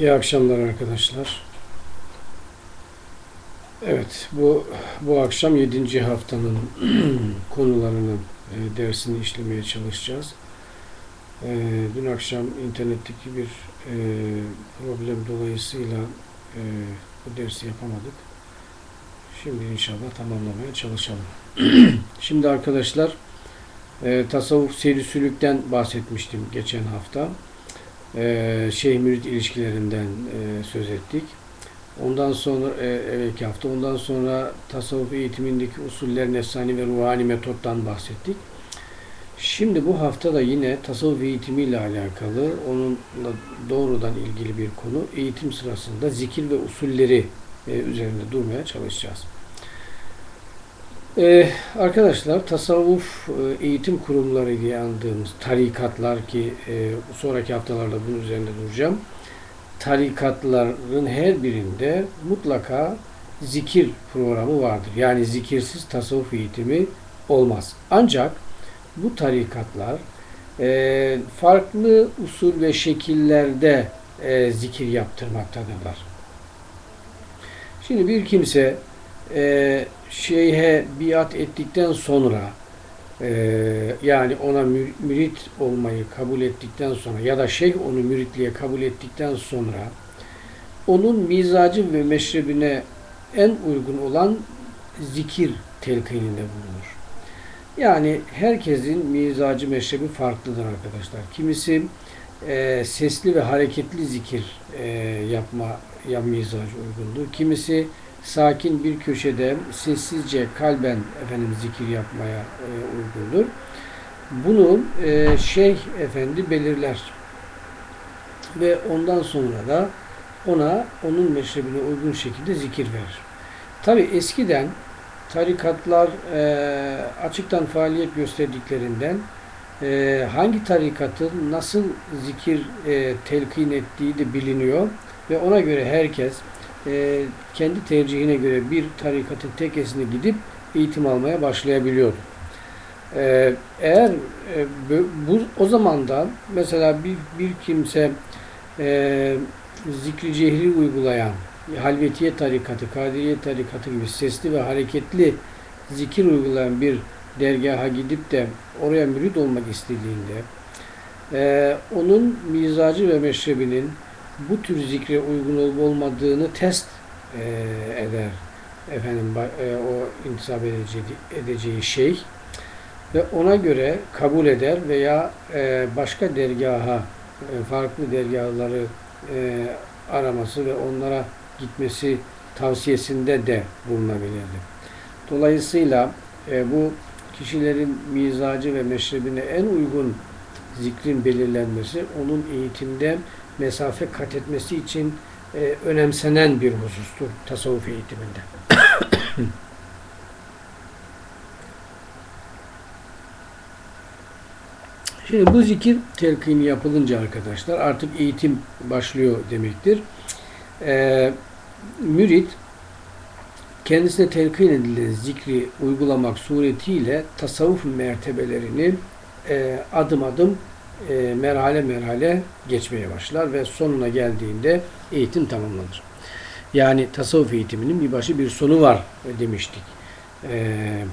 İyi akşamlar arkadaşlar. Evet, bu bu akşam 7. haftanın konularını, e, dersini işlemeye çalışacağız. E, dün akşam internetteki bir e, problem dolayısıyla e, bu dersi yapamadık. Şimdi inşallah tamamlamaya çalışalım. Şimdi arkadaşlar, e, tasavvuf seyri sülükten bahsetmiştim geçen hafta e, şeyh mürit ilişkilerinden e, söz ettik. Ondan sonra e, evvelki hafta ondan sonra tasavvuf eğitimindeki usuller nefsani ve ruhani metottan bahsettik. Şimdi bu hafta da yine tasavvuf eğitimiyle alakalı onunla doğrudan ilgili bir konu. Eğitim sırasında zikir ve usulleri e, üzerinde durmaya çalışacağız. Ee, arkadaşlar tasavvuf e, eğitim kurumları diye andığımız tarikatlar ki e, sonraki haftalarda bunun üzerinde duracağım. Tarikatların her birinde mutlaka zikir programı vardır. Yani zikirsiz tasavvuf eğitimi olmaz. Ancak bu tarikatlar e, farklı usul ve şekillerde e, zikir yaptırmaktadırlar. Şimdi bir kimse e, şeyhe biat ettikten sonra e, yani ona mürit olmayı kabul ettikten sonra ya da şeyh onu müritliğe kabul ettikten sonra onun mizacı ve meşrebine en uygun olan zikir telkininde bulunur. Yani herkesin mizacı meşrebi farklıdır arkadaşlar. Kimisi e, sesli ve hareketli zikir e, yapma ya mizacı uygundur. Kimisi sakin bir köşede sessizce kalben efendim zikir yapmaya e, uygundur. Bunu e, şeyh efendi belirler. Ve ondan sonra da ona onun meşrebine uygun şekilde zikir verir. Tabi eskiden tarikatlar e, açıktan faaliyet gösterdiklerinden e, hangi tarikatın nasıl zikir e, telkin ettiği de biliniyor ve ona göre herkes e, kendi tercihine göre bir tarikatın tekesine gidip eğitim almaya başlayabiliyordu. E, eğer e, bu o zamandan mesela bir, bir kimse e, zikri cehri uygulayan Halvetiye tarikatı, Kadiriye tarikatı gibi sesli ve hareketli zikir uygulayan bir dergaha gidip de oraya mürid olmak istediğinde e, onun mizacı ve meşrebinin bu tür zikre uygun olup olmadığını test e, eder efendim e, o intisap edeceği, edeceği şey ve ona göre kabul eder veya e, başka dergaha e, farklı dergahları e, araması ve onlara gitmesi tavsiyesinde de bulunabilirdi. Dolayısıyla e, bu kişilerin mizacı ve meşrebine en uygun zikrin belirlenmesi onun eğitimde mesafe kat etmesi için e, önemsenen bir husustur tasavvuf eğitiminde. Şimdi bu zikir telkini yapılınca arkadaşlar artık eğitim başlıyor demektir. Ee, mürit kendisine telkin edilen zikri uygulamak suretiyle tasavvuf mertebelerini e, adım adım e, merhale merhale geçmeye başlar ve sonuna geldiğinde eğitim tamamlanır. Yani tasavvuf eğitiminin bir başı bir sonu var demiştik. E,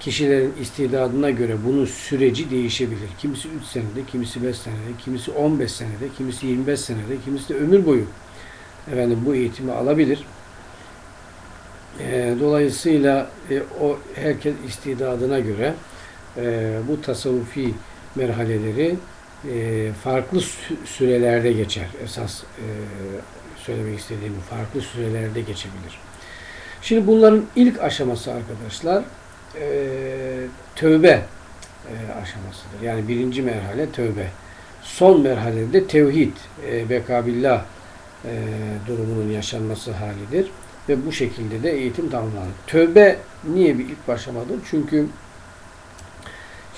kişilerin istidadına göre bunun süreci değişebilir. Kimisi 3 senede, kimisi 5 senede, kimisi 15 senede, kimisi 25 senede, kimisi de ömür boyu efendim bu eğitimi alabilir. E, dolayısıyla e, o herkes istidadına göre e, bu tasavvufi merhaleleri e, farklı sürelerde geçer. Esas e, söylemek istediğim farklı sürelerde geçebilir. Şimdi bunların ilk aşaması arkadaşlar e, tövbe e, aşamasıdır. Yani birinci merhale tövbe. Son merhalede tevhid, e, bekabillah durumunun yaşanması halidir. Ve bu şekilde de eğitim tamamlanır. Tövbe niye bir ilk başlamadır? Çünkü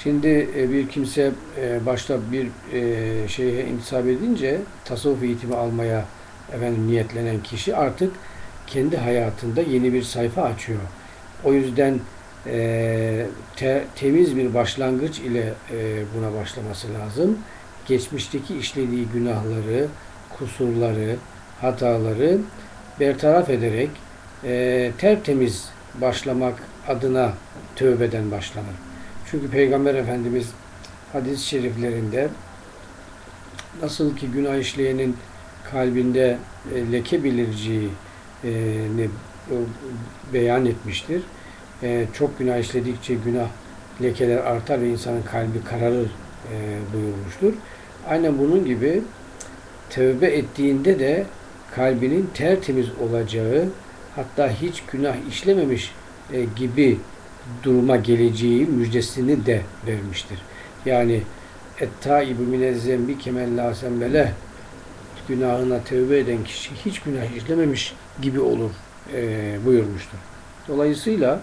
Şimdi e, bir kimse e, başta bir e, şeye intisap edince tasavvuf eğitimi almaya efendim niyetlenen kişi artık kendi hayatında yeni bir sayfa açıyor. O yüzden te, temiz bir başlangıç ile buna başlaması lazım. Geçmişteki işlediği günahları, kusurları, hataları bertaraf ederek e, tertemiz başlamak adına tövbeden başlanır. Çünkü Peygamber Efendimiz hadis-i şeriflerinde nasıl ki günah işleyenin kalbinde e, leke belireceğini e, beyan etmiştir. E, çok günah işledikçe günah lekeler artar ve insanın kalbi kararır e, buyurmuştur. Aynen bunun gibi tövbe ettiğinde de kalbinin tertemiz olacağı hatta hiç günah işlememiş e, gibi duruma geleceği müjdesini de vermiştir. Yani et-taibu minez-zembi kemellâ sembeleh günahına tövbe eden kişi hiç günah işlememiş gibi olur e, buyurmuştur. Dolayısıyla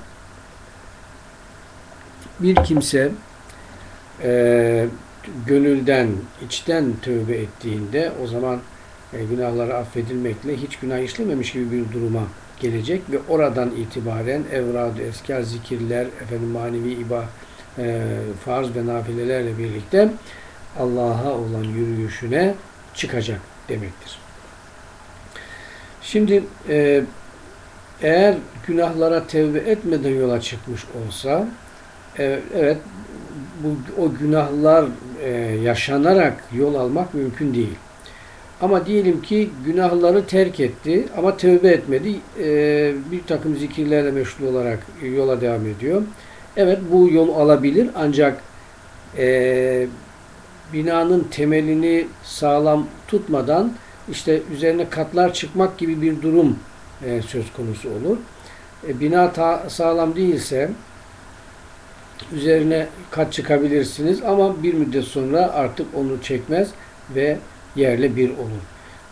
bir kimse e, gönülden, içten tövbe ettiğinde o zaman e, günahları affedilmekle hiç günah işlememiş gibi bir duruma gelecek ve oradan itibaren evrad, eskar, zikirler, efendim manevi iba, e, farz ve nafilelerle birlikte Allah'a olan yürüyüşüne çıkacak demektir. Şimdi e, eğer günahlara tevbe etmeden yola çıkmış olsa e, evet bu o günahlar e, yaşanarak yol almak mümkün değil. Ama diyelim ki günahları terk etti ama tövbe etmedi. E, bir takım zikirlerle meşgul olarak yola devam ediyor. Evet bu yol alabilir ancak e, binanın temelini sağlam tutmadan işte üzerine katlar çıkmak gibi bir durum e, söz konusu olur. E, bina ta, sağlam değilse üzerine kat çıkabilirsiniz ama bir müddet sonra artık onu çekmez ve yerle bir olur.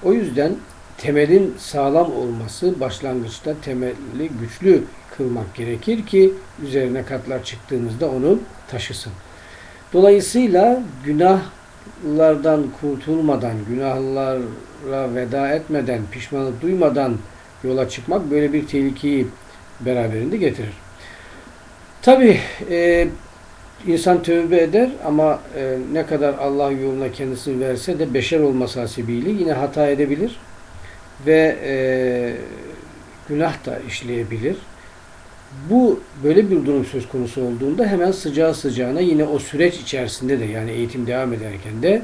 O yüzden temelin sağlam olması başlangıçta temelli güçlü kılmak gerekir ki üzerine katlar çıktığınızda onu taşısın. Dolayısıyla günahlardan kurtulmadan, günahlara veda etmeden, pişmanlık duymadan yola çıkmak böyle bir tehlikeyi beraberinde getirir. Tabi e, insan tövbe eder ama e, ne kadar Allah yoluna kendisini verse de beşer olması hasebiyle yine hata edebilir ve e, günah da işleyebilir. Bu böyle bir durum söz konusu olduğunda hemen sıcağı sıcağına yine o süreç içerisinde de yani eğitim devam ederken de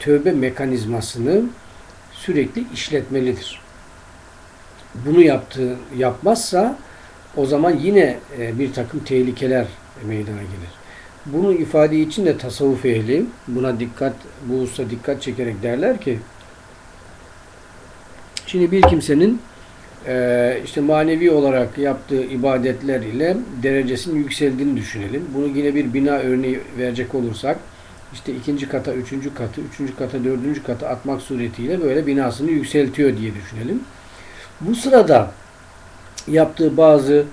tövbe mekanizmasını sürekli işletmelidir. Bunu yaptığı yapmazsa o zaman yine e, bir takım tehlikeler meydana gelir. Bunu ifade için de tasavvuf ehli buna dikkat, bu hususa dikkat çekerek derler ki şimdi bir kimsenin e, işte manevi olarak yaptığı ibadetler ile derecesinin yükseldiğini düşünelim. Bunu yine bir bina örneği verecek olursak işte ikinci kata, üçüncü katı, üçüncü kata, dördüncü kata atmak suretiyle böyle binasını yükseltiyor diye düşünelim. Bu sırada yaptığı bazı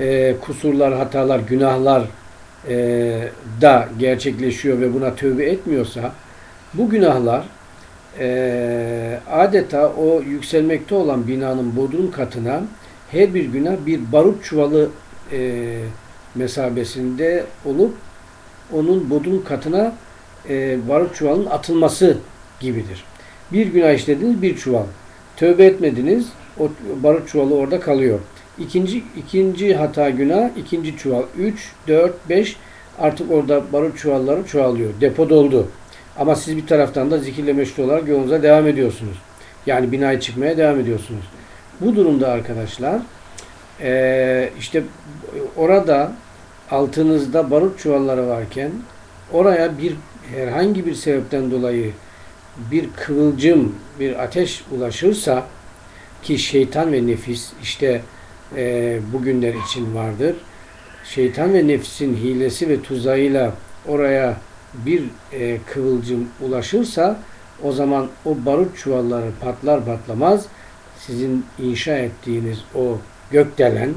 e, kusurlar, hatalar, günahlar e, da gerçekleşiyor ve buna tövbe etmiyorsa bu günahlar e, adeta o yükselmekte olan binanın bodrum katına her bir günah bir barut çuvalı e, mesabesinde olup onun bodrum katına e, barut çuvalının atılması gibidir. Bir günah işlediniz bir çuval. Tövbe etmediniz o barut çuvalı orada kalıyor. İkinci, ikinci hata günah, ikinci çuval. 3, 4, 5 artık orada barut çuvalları çoğalıyor. Depo doldu. Ama siz bir taraftan da zikirle meşgul olarak yolunuza devam ediyorsunuz. Yani binaya çıkmaya devam ediyorsunuz. Bu durumda arkadaşlar ee, işte orada altınızda barut çuvalları varken oraya bir herhangi bir sebepten dolayı bir kıvılcım, bir ateş ulaşırsa ki şeytan ve nefis işte e, bugünler için vardır. Şeytan ve nefsin hilesi ve tuzağıyla oraya bir e, kıvılcım ulaşırsa o zaman o barut çuvalları patlar patlamaz sizin inşa ettiğiniz o gökdelen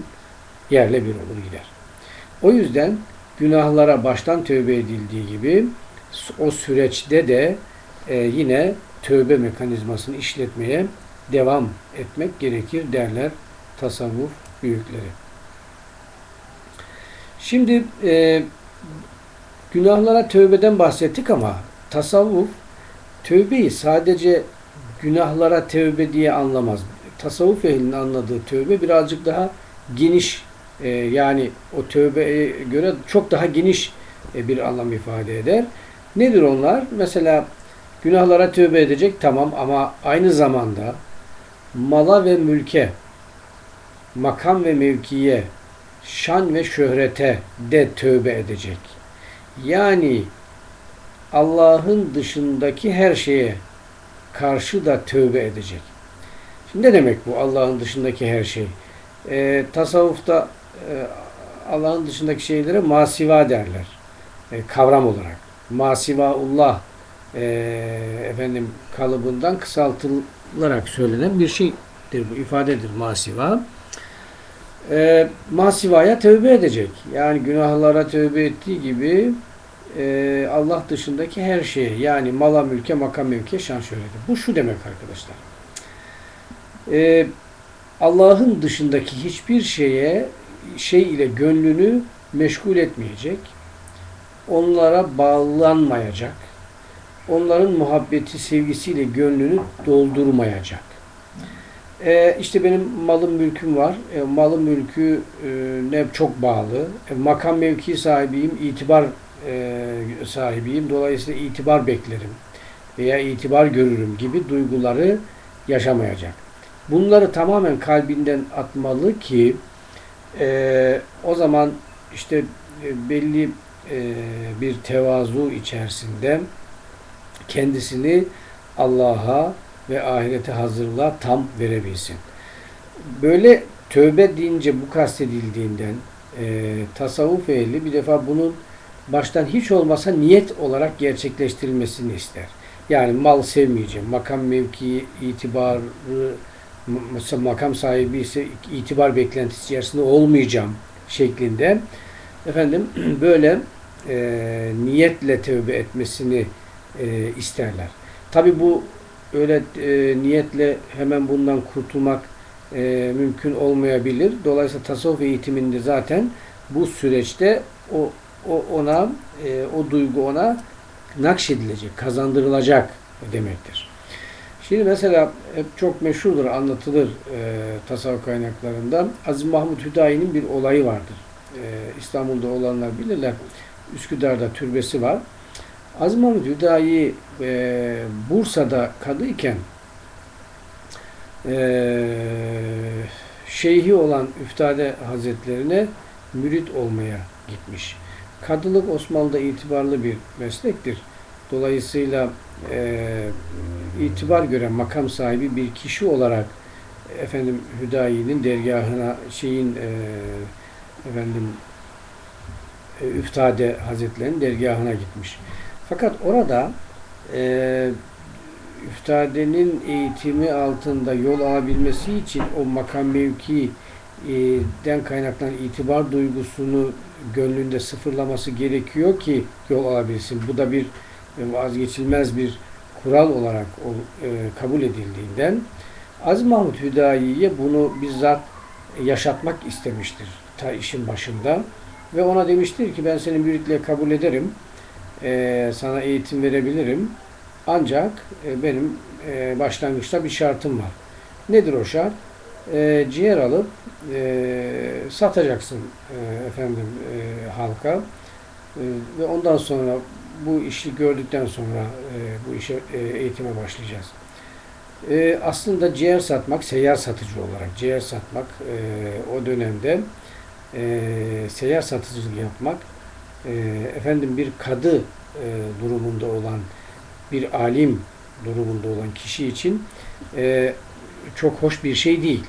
yerle bir olur gider. O yüzden günahlara baştan tövbe edildiği gibi o süreçte de e, yine tövbe mekanizmasını işletmeye devam etmek gerekir derler tasavvuf büyükleri. Şimdi e, günahlara tövbeden bahsettik ama tasavvuf tövbeyi sadece günahlara tövbe diye anlamaz. Tasavvuf ehlinin anladığı tövbe birazcık daha geniş e, yani o tövbeye göre çok daha geniş e, bir anlam ifade eder. Nedir onlar? Mesela günahlara tövbe edecek tamam ama aynı zamanda mala ve mülke, makam ve mevkiye, şan ve şöhrete de tövbe edecek. Yani Allah'ın dışındaki her şeye karşı da tövbe edecek. Şimdi ne demek bu Allah'ın dışındaki her şey? E, tasavvufta e, Allah'ın dışındaki şeylere masiva derler. E, kavram olarak. Masivaullah e, efendim kalıbından kısaltılarak söylenen bir şeydir bu ifadedir masiva. E, masivaya tövbe edecek. Yani günahlara tövbe ettiği gibi e, Allah dışındaki her şeye yani mala mülke makam mevke şan şöhrete. Bu şu demek arkadaşlar. E, Allah'ın dışındaki hiçbir şeye şey ile gönlünü meşgul etmeyecek. Onlara bağlanmayacak. Onların muhabbeti, sevgisiyle gönlünü doldurmayacak. E, işte benim malım, mülküm var. E, malım, mülkü e, ne çok bağlı. E, makam mevki sahibiyim, itibar e, sahibiyim. Dolayısıyla itibar beklerim veya itibar görürüm gibi duyguları yaşamayacak. Bunları tamamen kalbinden atmalı ki e, o zaman işte e, belli e, bir tevazu içerisinde kendisini Allah'a ve ahirete hazırlığa tam verebilsin. Böyle tövbe deyince bu kastedildiğinden e, tasavvuf ehli bir defa bunun baştan hiç olmasa niyet olarak gerçekleştirilmesini ister. Yani mal sevmeyeceğim, makam mevki, itibarı, makam sahibi ise itibar beklentisi içerisinde olmayacağım şeklinde efendim böyle e, niyetle tövbe etmesini e, isterler. Tabi bu öyle e, niyetle hemen bundan kurtulmak e, mümkün olmayabilir. Dolayısıyla tasavvuf eğitiminde zaten bu süreçte o, o ona e, o duygu ona nakşedilecek, kazandırılacak demektir. Şimdi mesela hep çok meşhurdur, anlatılır e, tasavvuf kaynaklarında. Aziz Mahmut Hüdayi'nin bir olayı vardır. E, İstanbul'da olanlar bilirler. Üsküdar'da türbesi var. Aziz Mahmut Hüdayi e, Bursa'da kadıyken e, şeyhi olan Üftade Hazretlerine mürit olmaya gitmiş. Kadılık Osmanlı'da itibarlı bir meslektir. Dolayısıyla e, itibar gören makam sahibi bir kişi olarak efendim Hüdayi'nin dergahına şeyin e, efendim e, Üftade Hazretlerinin dergahına gitmiş. Fakat orada e, Üftade'nin eğitimi altında yol alabilmesi için o makam mevkiden kaynaklanan itibar duygusunu gönlünde sıfırlaması gerekiyor ki yol alabilsin. Bu da bir vazgeçilmez bir kural olarak e, kabul edildiğinden Aziz Mahmut Hüdayi'ye bunu bizzat yaşatmak istemiştir ta işin başında ve ona demiştir ki ben seni müritliğe kabul ederim e, sana eğitim verebilirim ancak e, benim e, başlangıçta bir şartım var. Nedir o şart? E, ciğer alıp e, satacaksın e, efendim e, halka e, ve ondan sonra bu işi gördükten sonra e, bu işe e, eğitime başlayacağız. E, aslında ciğer satmak, seyyar satıcı olarak ciğer satmak e, o dönemde e, seyyar satıcılık yapmak e, efendim bir kadı e, durumunda olan bir alim durumunda olan kişi için e, çok hoş bir şey değil.